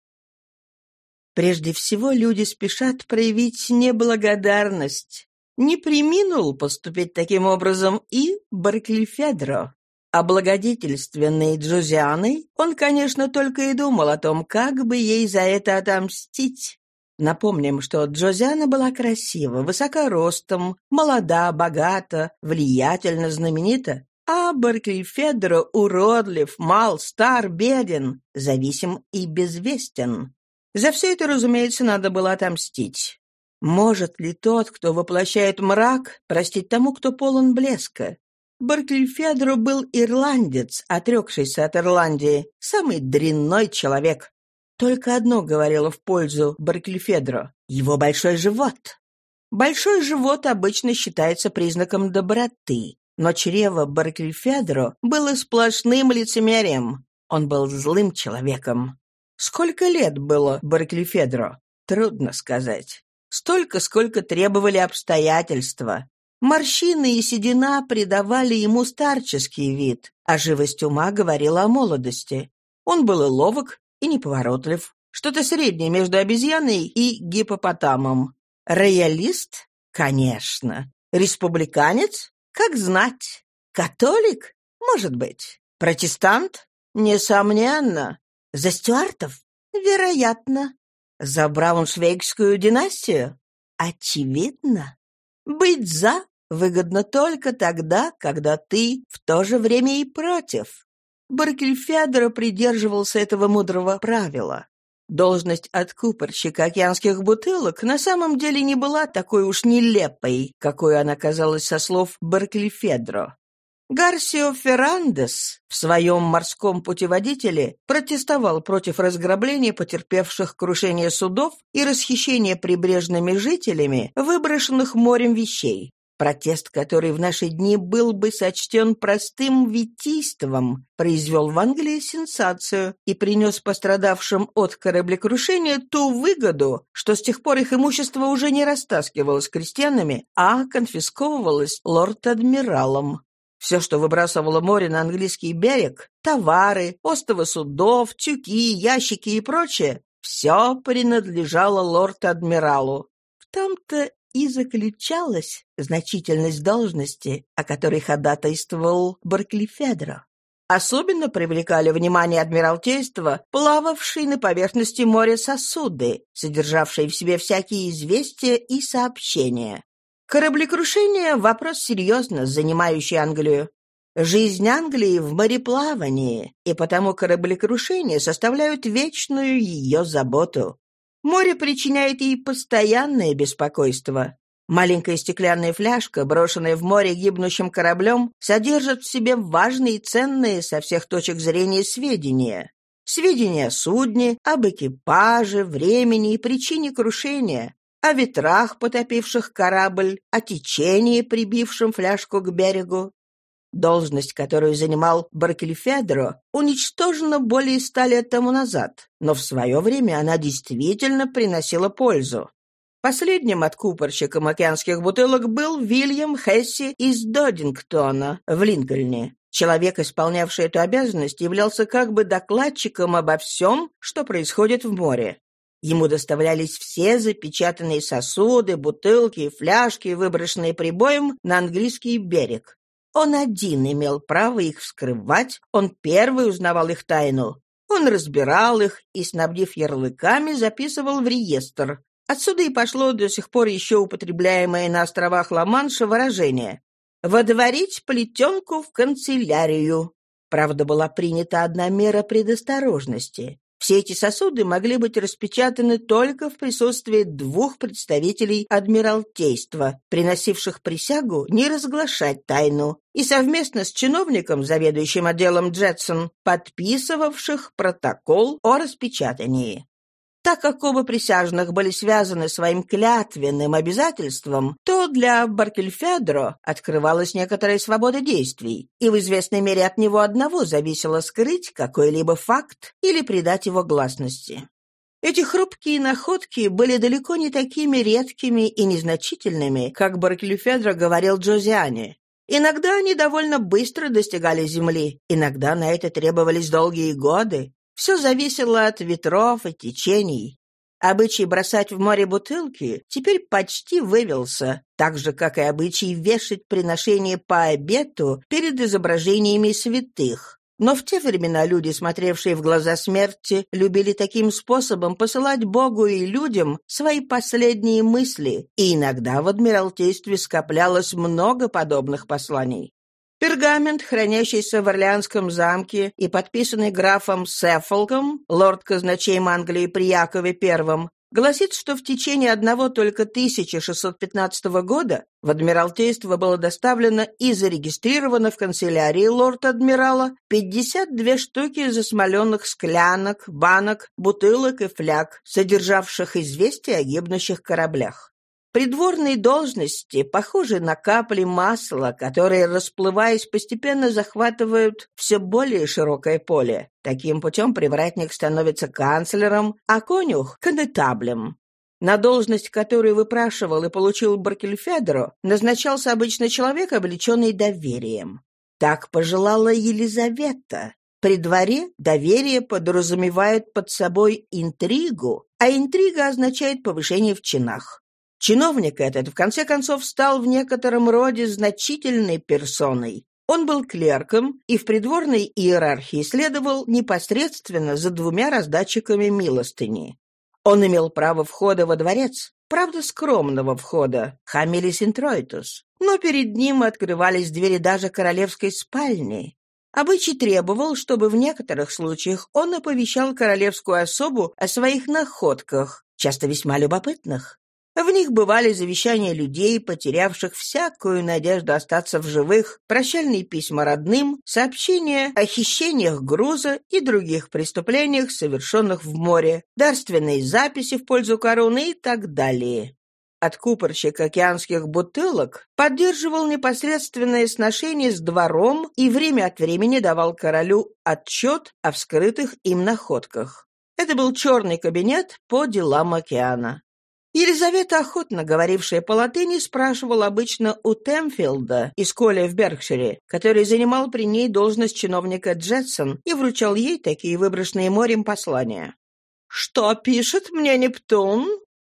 Прежде всего, люди спешат проявить неблагодарность. Не приминул поступить таким образом и Барклифедро. Облагодетельственный Джузианой, он, конечно, только и думал о том, как бы ей за это отомстить. Напомним, что Джозиана была красива, высока ростом, молода, богата, влиятельно знаменита, а Баркли Федро уродлив, мал, стар, беден, зависим и безвестен. За все это, разумеется, надо было отомстить. Может ли тот, кто воплощает мрак, простить тому, кто полон блеска? Баркельфедро был ирландец, отрекшийся от Ирландии, самый дрянной человек. Только одно говорило в пользу Баркельфедро — его большой живот. Большой живот обычно считается признаком доброты, но чрево Баркельфедро было сплошным лицемерием. Он был злым человеком. Сколько лет было Барклифедро? Трудно сказать. Столько, сколько требовали обстоятельства. Морщины и седина придавали ему старческий вид, а живость ума говорила о молодости. Он был и ловок, и неповоротлив. Что-то среднее между обезьяной и гипопотамом. Роялист? Конечно. Республиканец? Как знать. Католик? Может быть. Протестант? Несомненно. За Стюартов? Вероятно. За Брауншвейгскую династию? Очевидно. Быть «за» выгодно только тогда, когда ты в то же время и против. Баркельфедро придерживался этого мудрого правила. Должность откупорщика океанских бутылок на самом деле не была такой уж нелепой, какой она казалась со слов Баркельфедро. Гарсио Феррандес в своем морском путеводителе протестовал против разграбления потерпевших крушение судов и расхищения прибрежными жителями выброшенных морем вещей. Протест, который в наши дни был бы сочтен простым витийством, произвел в Англии сенсацию и принес пострадавшим от кораблекрушения ту выгоду, что с тех пор их имущество уже не растаскивалось крестьянами, а конфисковывалось лорд-адмиралом. Все, что выбрасывало море на английский берег, товары, остовы судов, тюки, ящики и прочее, все принадлежало лорд-адмиралу. В том-то и заключалась значительность должности, о которой ходатайствовал Барклифедро. Особенно привлекали внимание Адмиралтейства плававшие на поверхности моря сосуды, содержавшие в себе всякие известия и сообщения. Кораблекрушение – вопрос серьезно занимающий Англию. Жизнь Англии в мореплавании, и потому кораблекрушения составляют вечную ее заботу. Море причиняет ей постоянное беспокойство. Маленькая стеклянная фляжка, брошенная в море гибнущим кораблем, содержит в себе важные и ценные со всех точек зрения сведения. Сведения о судне, об экипаже, времени и причине крушения, о ветрах, потопивших корабль, о течении, прибившем фляжку к берегу. Должность, которую занимал Баркельфедро, уничтожена более ста лет тому назад, но в свое время она действительно приносила пользу. Последним откупорщиком океанских бутылок был Вильям Хесси из Додингтона в Линкольне. Человек, исполнявший эту обязанность, являлся как бы докладчиком обо всем, что происходит в море. Ему доставлялись все запечатанные сосуды, бутылки фляжки, выброшенные прибоем на английский берег. Он один имел право их вскрывать, он первый узнавал их тайну. Он разбирал их и, снабдив ярлыками, записывал в реестр. Отсюда и пошло до сих пор еще употребляемое на островах Ла-Манша выражение «водворить плетенку в канцелярию». Правда, была принята одна мера предосторожности. Все эти сосуды могли быть распечатаны только в присутствии двух представителей Адмиралтейства, приносивших присягу не разглашать тайну, и совместно с чиновником, заведующим отделом Джетсон, подписывавших протокол о распечатании. Так как оба присяжных были связаны своим клятвенным обязательством, то для Баркельфедро открывалась некоторая свобода действий, и в известной мере от него одного зависело скрыть какой-либо факт или придать его гласности. Эти хрупкие находки были далеко не такими редкими и незначительными, как Баркельфедро говорил Джозиане. Иногда они довольно быстро достигали земли, иногда на это требовались долгие годы, все зависело от ветров и течений. Обычай бросать в море бутылки теперь почти вывелся, так же, как и обычай вешать приношения по обету перед изображениями святых. Но в те времена люди, смотревшие в глаза смерти, любили таким способом посылать Богу и людям свои последние мысли, и иногда в Адмиралтействе скоплялось много подобных посланий. Пергамент, хранящийся в Орлеанском замке и подписанный графом Сеффолком, лорд-казначеем Англии при Якове I, гласит, что в течение одного только 1615 года в Адмиралтейство было доставлено и зарегистрировано в канцелярии лорд-адмирала 52 штуки засмоленных склянок, банок, бутылок и фляг, содержавших известия о гибнущих кораблях. Придворные должности похожи на капли масла, которые, расплываясь, постепенно захватывают все более широкое поле. Таким путем привратник становится канцлером, а конюх — конетаблем. На должность, которую выпрашивал и получил Баркельфедро, назначался обычно человек, облеченный доверием. Так пожелала Елизавета. При дворе доверие подразумевает под собой интригу, а интрига означает повышение в чинах. Чиновник этот, в конце концов, стал в некотором роде значительной персоной. Он был клерком и в придворной иерархии следовал непосредственно за двумя раздатчиками милостыни. Он имел право входа во дворец, правда, скромного входа, хамилис интроитус, но перед ним открывались двери даже королевской спальни. Обычай требовал, чтобы в некоторых случаях он оповещал королевскую особу о своих находках, часто весьма любопытных. В них бывали завещания людей, потерявших всякую надежду остаться в живых, прощальные письма родным, сообщения о хищениях груза и других преступлениях, совершенных в море, дарственные записи в пользу короны и так далее. Откупорщик океанских бутылок поддерживал непосредственное сношение с двором и время от времени давал королю отчет о вскрытых им находках. Это был черный кабинет по делам океана. Елизавета, охотно говорившая по латыни, спрашивала обычно у Темфилда из Коля в Беркшире, который занимал при ней должность чиновника Джетсон и вручал ей такие выброшенные морем послания. «Что пишет мне Нептун?»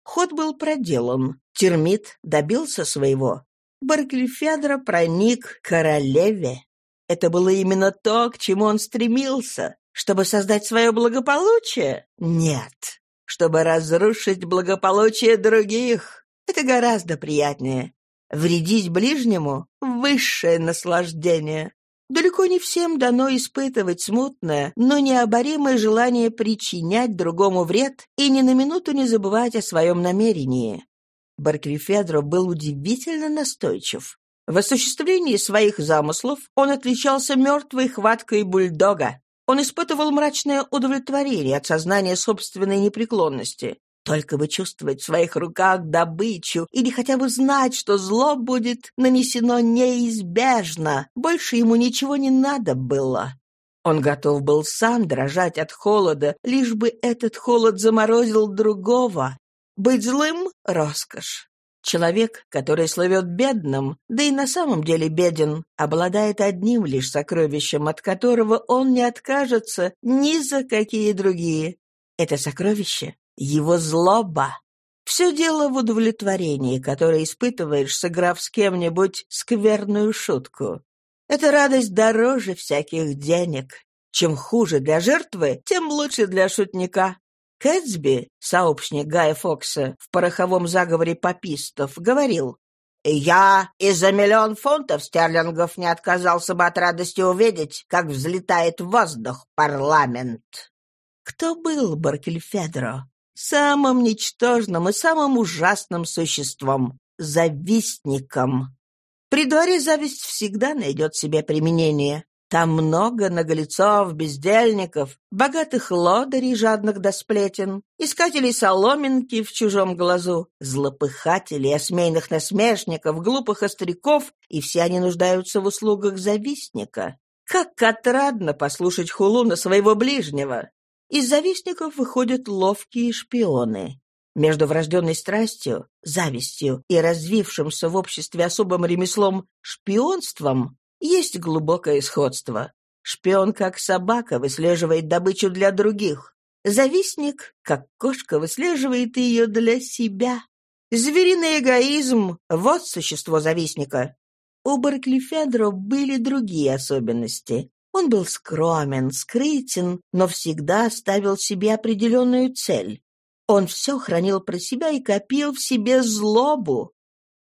Ход был проделан. Термит добился своего. Баркельфедро проник королеве. Это было именно то, к чему он стремился. Чтобы создать свое благополучие? Нет чтобы разрушить благополучие других. Это гораздо приятнее. Вредить ближнему — высшее наслаждение. Далеко не всем дано испытывать смутное, но необоримое желание причинять другому вред и ни на минуту не забывать о своем намерении. Барквифедро был удивительно настойчив. В осуществлении своих замыслов он отличался мертвой хваткой бульдога. Он испытывал мрачное удовлетворение от сознания собственной непреклонности. Только бы чувствовать в своих руках добычу или хотя бы знать, что зло будет нанесено неизбежно. Больше ему ничего не надо было. Он готов был сам дрожать от холода, лишь бы этот холод заморозил другого. Быть злым — роскошь. Человек, который слывет бедным, да и на самом деле беден, обладает одним лишь сокровищем, от которого он не откажется ни за какие другие. Это сокровище — его злоба. Все дело в удовлетворении, которое испытываешь, сыграв с кем-нибудь скверную шутку. Эта радость дороже всяких денег. Чем хуже для жертвы, тем лучше для шутника. Кэтсби, сообщник Гая Фокса в пороховом заговоре попистов, говорил, «Я и за миллион фунтов стерлингов не отказался бы от радости увидеть, как взлетает в воздух парламент». Кто был Баркельфедро? Самым ничтожным и самым ужасным существом — завистником. При дворе зависть всегда найдет себе применение. Там много наглецов, бездельников, богатых лодырей, жадных до сплетен, искателей соломинки в чужом глазу, злопыхателей, осмейных насмешников, глупых остряков, и все они нуждаются в услугах завистника. Как отрадно послушать хулу на своего ближнего! Из завистников выходят ловкие шпионы. Между врожденной страстью, завистью и развившимся в обществе особым ремеслом шпионством есть глубокое сходство. Шпион, как собака, выслеживает добычу для других. Завистник, как кошка, выслеживает ее для себя. Звериный эгоизм — вот существо завистника. У Барклифедро были другие особенности. Он был скромен, скрытен, но всегда ставил себе определенную цель. Он все хранил про себя и копил в себе злобу.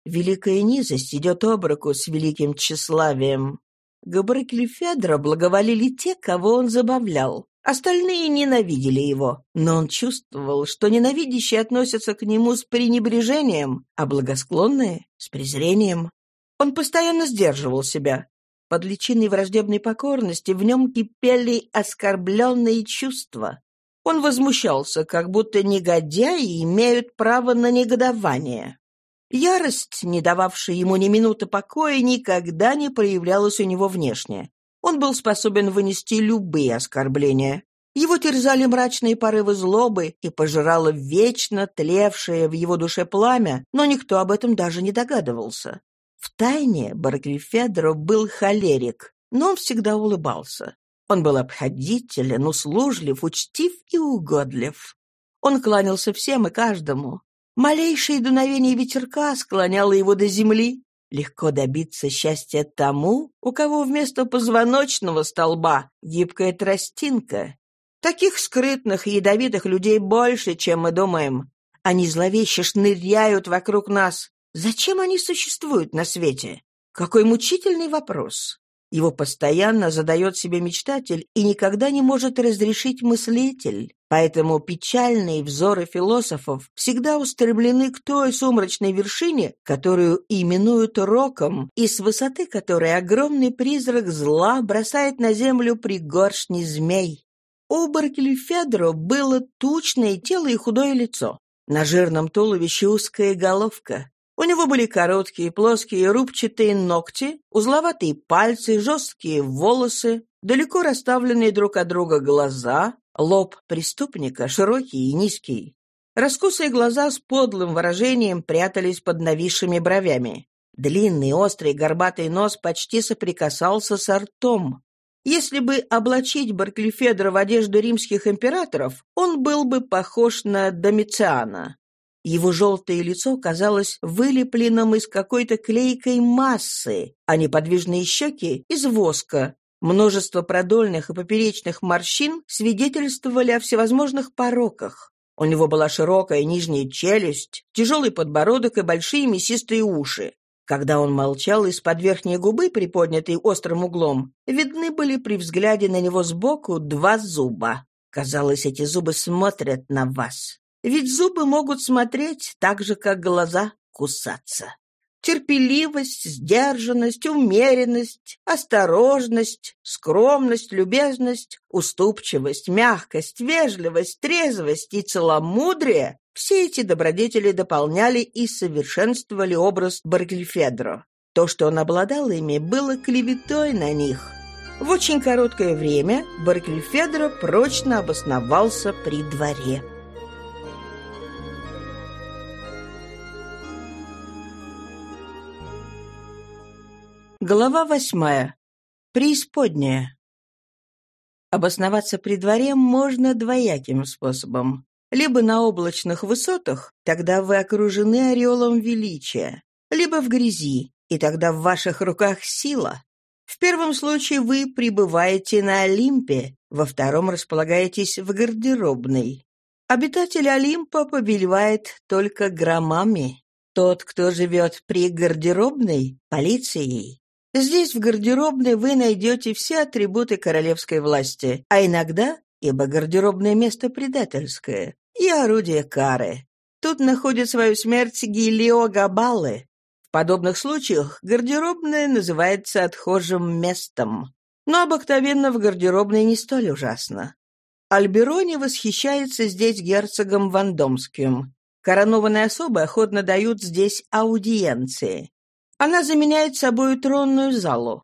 Великая низость идет об руку с великим тщеславием. Габрыкли Федора благоволили те, кого он забавлял. Остальные ненавидели его, но он чувствовал, что ненавидящие относятся к нему с пренебрежением, а благосклонные — с презрением. Он постоянно сдерживал себя. Под личиной враждебной покорности в нем кипели оскорбленные чувства. Он возмущался, как будто негодяи имеют право на негодование. Ярость, не дававшая ему ни минуты покоя, никогда не проявлялась у него внешне. Он был способен вынести любые оскорбления. Его терзали мрачные порывы злобы и пожирало вечно тлевшее в его душе пламя, но никто об этом даже не догадывался. В тайне Барклифедро был холерик, но он всегда улыбался. Он был обходителен, услужлив, учтив и угодлив. Он кланялся всем и каждому, Малейшее дуновение ветерка склоняло его до земли. Легко добиться счастья тому, у кого вместо позвоночного столба гибкая тростинка. Таких скрытных и ядовитых людей больше, чем мы думаем. Они зловеще шныряют вокруг нас. Зачем они существуют на свете? Какой мучительный вопрос. Его постоянно задает себе мечтатель и никогда не может разрешить мыслитель. Поэтому печальные взоры философов всегда устремлены к той сумрачной вершине, которую именуют роком, и с высоты которой огромный призрак зла бросает на землю пригоршни змей. У Баркельфедро было тучное тело и худое лицо. На жирном туловище узкая головка. У него были короткие, плоские, рубчатые ногти, узловатые пальцы, жесткие волосы, далеко расставленные друг от друга глаза, лоб преступника широкий и низкий. Раскосые глаза с подлым выражением прятались под нависшими бровями. Длинный, острый, горбатый нос почти соприкасался с ртом. Если бы облачить Барклифедра в одежду римских императоров, он был бы похож на Домициана. Его желтое лицо казалось вылепленным из какой-то клейкой массы, а неподвижные щеки — из воска. Множество продольных и поперечных морщин свидетельствовали о всевозможных пороках. У него была широкая нижняя челюсть, тяжелый подбородок и большие мясистые уши. Когда он молчал, из-под верхней губы, приподнятой острым углом, видны были при взгляде на него сбоку два зуба. Казалось, эти зубы смотрят на вас. Ведь зубы могут смотреть так же, как глаза кусаться. Терпеливость, сдержанность, умеренность, осторожность, скромность, любезность, уступчивость, мягкость, вежливость, трезвость и целомудрие — все эти добродетели дополняли и совершенствовали образ Баргельфедро. То, что он обладал ими, было клеветой на них. В очень короткое время Баркельфедро прочно обосновался при дворе. Глава восьмая. Преисподняя. Обосноваться при дворе можно двояким способом. Либо на облачных высотах, тогда вы окружены ореолом величия, либо в грязи, и тогда в ваших руках сила. В первом случае вы пребываете на Олимпе, во втором располагаетесь в гардеробной. Обитатель Олимпа повелевает только громами. Тот, кто живет при гардеробной, полицией. Здесь, в гардеробной, вы найдете все атрибуты королевской власти, а иногда, ибо гардеробное место предательское, и орудие кары. Тут находит свою смерть Гилио Габалы. В подобных случаях гардеробная называется отхожим местом. Но обыкновенно в гардеробной не столь ужасно. Альберони восхищается здесь герцогом Вандомским. Коронованные особы охотно дают здесь аудиенции. Она заменяет собой тронную залу.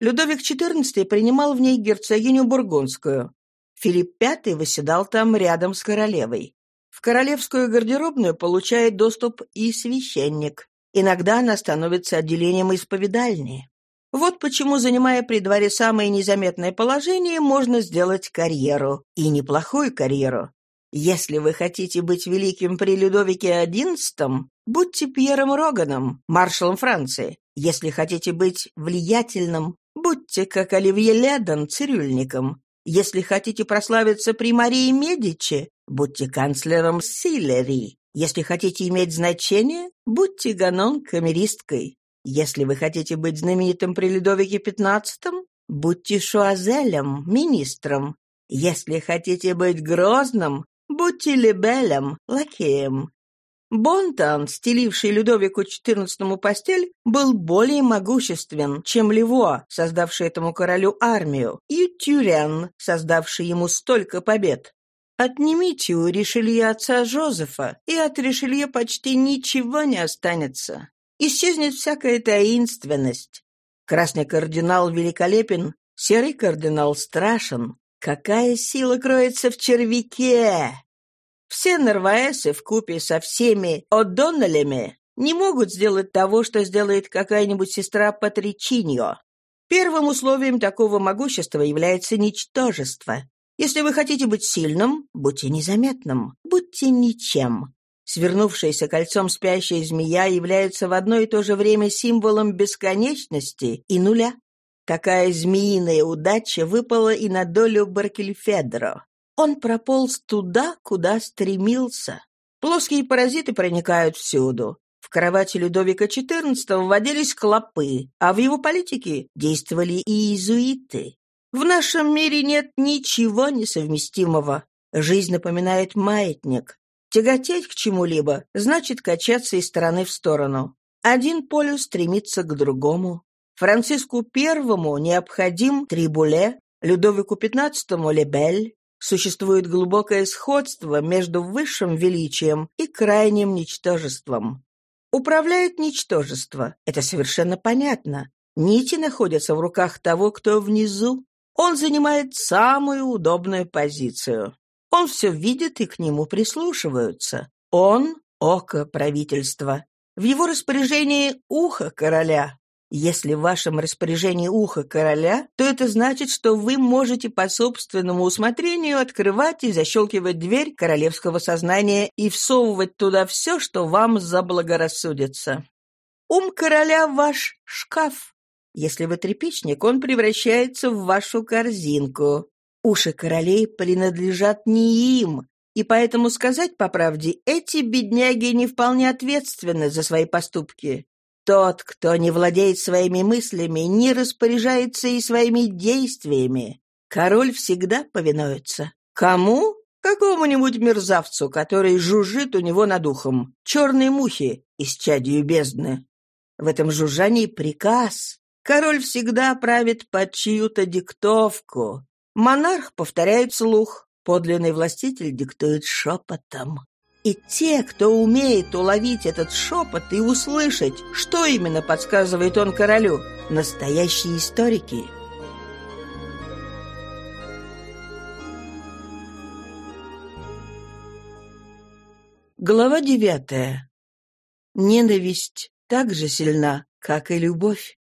Людовик XIV принимал в ней герцогиню Бургундскую. Филипп V восседал там рядом с королевой. В королевскую гардеробную получает доступ и священник. Иногда она становится отделением исповедальни. Вот почему, занимая при дворе самое незаметное положение, можно сделать карьеру. И неплохую карьеру. Если вы хотите быть великим при Людовике XI, будьте Пьером Роганом, маршалом Франции. Если хотите быть влиятельным, будьте, как Оливье Ледон, цирюльником. Если хотите прославиться при Марии Медичи, будьте канцлером Силлери. Если хотите иметь значение, будьте Ганон камеристкой. Если вы хотите быть знаменитым при Людовике XV, будьте Шуазелем, министром. Если хотите быть грозным, Будьте лебелем, лакеем. Бонтан, стеливший Людовику XIV постель, был более могуществен, чем Лево, создавший этому королю армию, и Тюрен, создавший ему столько побед. Отнимите у Ришелье отца Жозефа, и от Ришелье почти ничего не останется. Исчезнет всякая таинственность. Красный кардинал великолепен, серый кардинал страшен, Какая сила кроется в червяке! Все Нарваесы вкупе со всеми О'Доннеллями не могут сделать того, что сделает какая-нибудь сестра Патричиньо. Первым условием такого могущества является ничтожество. Если вы хотите быть сильным, будьте незаметным, будьте ничем. Свернувшаяся кольцом спящая змея является в одно и то же время символом бесконечности и нуля. Такая змеиная удача выпала и на долю Баркельфедро. Он прополз туда, куда стремился. Плоские паразиты проникают всюду. В кровати Людовика XIV вводились клопы, а в его политике действовали и иезуиты. В нашем мире нет ничего несовместимого. Жизнь напоминает маятник. Тяготеть к чему-либо значит качаться из стороны в сторону. Один полюс стремится к другому. Франциску Первому необходим Трибуле, Людовику XV – Лебель, Существует глубокое сходство между высшим величием и крайним ничтожеством. Управляет ничтожество. Это совершенно понятно. Нити находятся в руках того, кто внизу. Он занимает самую удобную позицию. Он все видит и к нему прислушиваются. Он — око правительства. В его распоряжении ухо короля. Если в вашем распоряжении ухо короля, то это значит, что вы можете по собственному усмотрению открывать и защелкивать дверь королевского сознания и всовывать туда все, что вам заблагорассудится. Ум короля — ваш шкаф. Если вы тряпичник, он превращается в вашу корзинку. Уши королей принадлежат не им, и поэтому сказать по правде, эти бедняги не вполне ответственны за свои поступки. Тот, кто не владеет своими мыслями, не распоряжается и своими действиями. Король всегда повинуется. Кому? Какому-нибудь мерзавцу, который жужжит у него над ухом. Черной мухи из чадью бездны. В этом жужжании приказ. Король всегда правит под чью-то диктовку. Монарх повторяет слух. Подлинный властитель диктует шепотом. И те, кто умеет уловить этот шепот и услышать, что именно подсказывает он королю, настоящие историки. Глава девятая. Ненависть так же сильна, как и любовь.